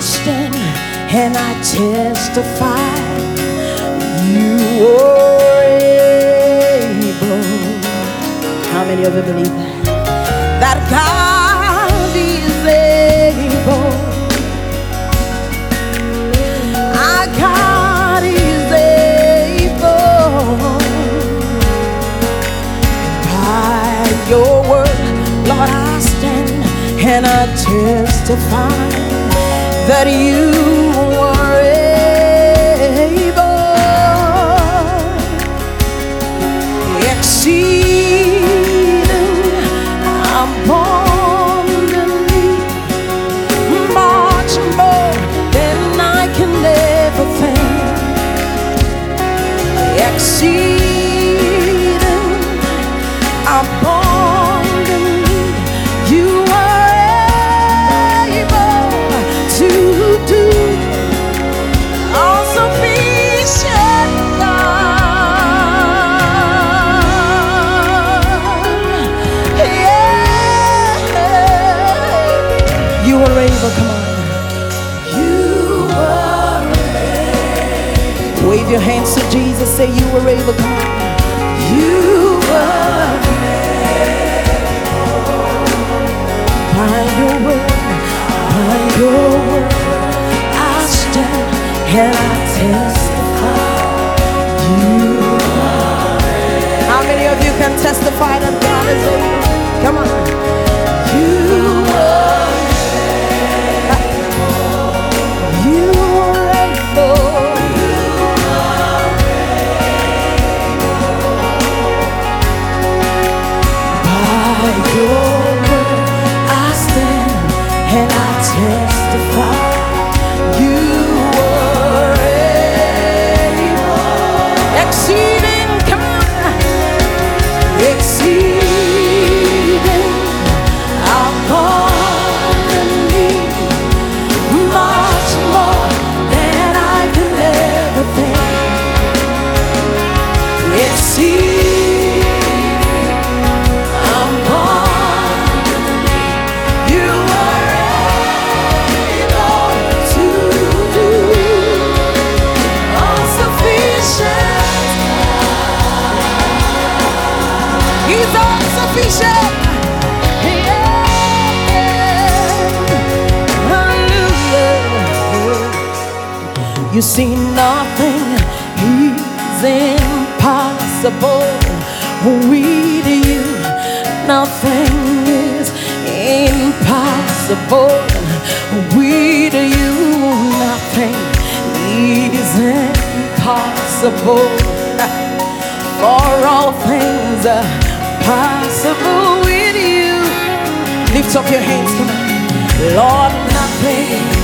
Stand and I testify. You were able. How many of you believe that? That God is able. Our God is able. By your word, Lord, I stand and I testify that you Are able, come on. You are able. Wave your hands to Jesus, say you are able, come on. You are by your word, by your word, I stand and I testify. You are How many of you can testify that God is able? Come on. You see, nothing is impossible with you. Nothing is impossible with you. Nothing is impossible. For all things are possible with you. Lift up your hands, come on. Lord, nothing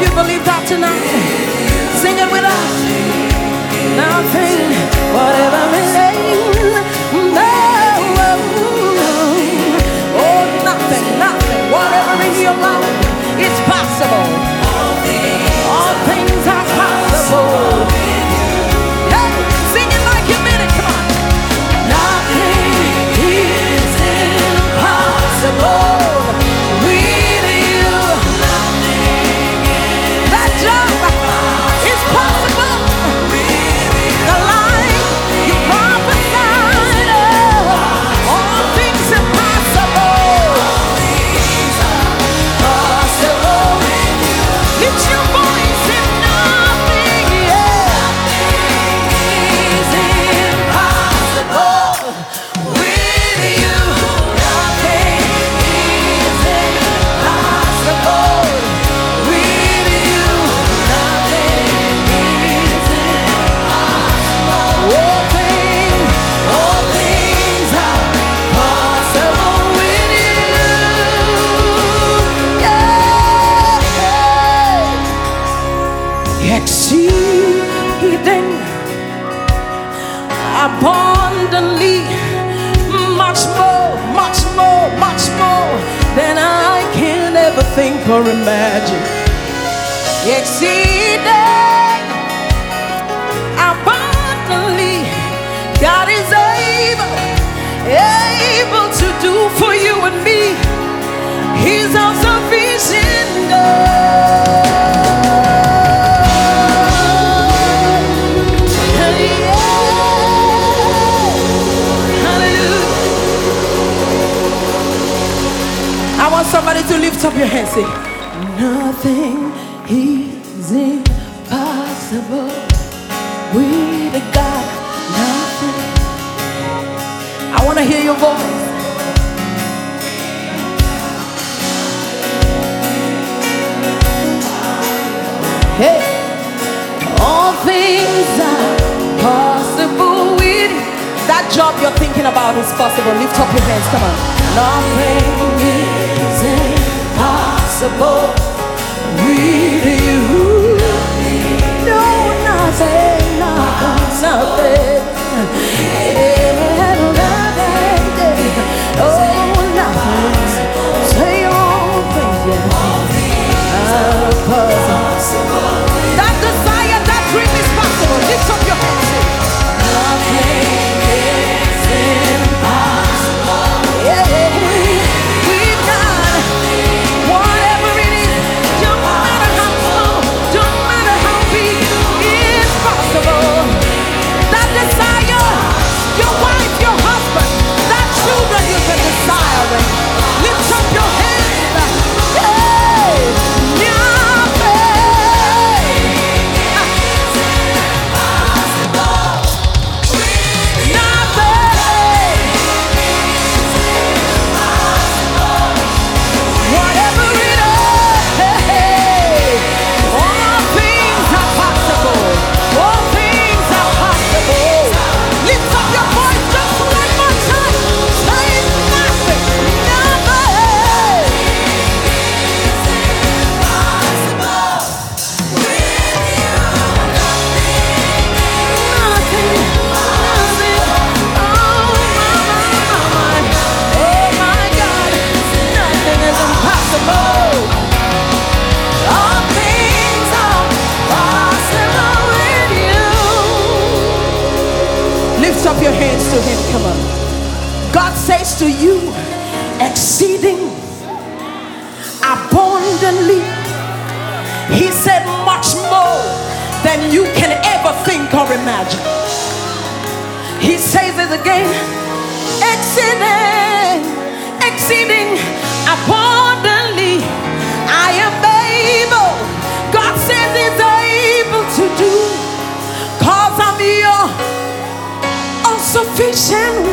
of you believe that tonight? Sing it with us. Nothing, whatever it is. No. Oh, nothing, nothing, whatever in your life, it's possible. Ever think or imagine. Exceeding abundantly. God is able, able to do for you and me. He's all sufficient God. Lift up your hands. Say, nothing is impossible with God. Nothing. I want to hear your voice. Hey, all things are possible with that job you're thinking about is possible. Lift up your hands. Come on. Nothing impossible with you. No, nothing, nothing, nothing. Says to you, exceeding abundantly. He said much more than you can ever think or imagine. He says it again, exceeding, exceeding abundantly. I am able. God says He's able to do. Cause I'm your all sufficient one.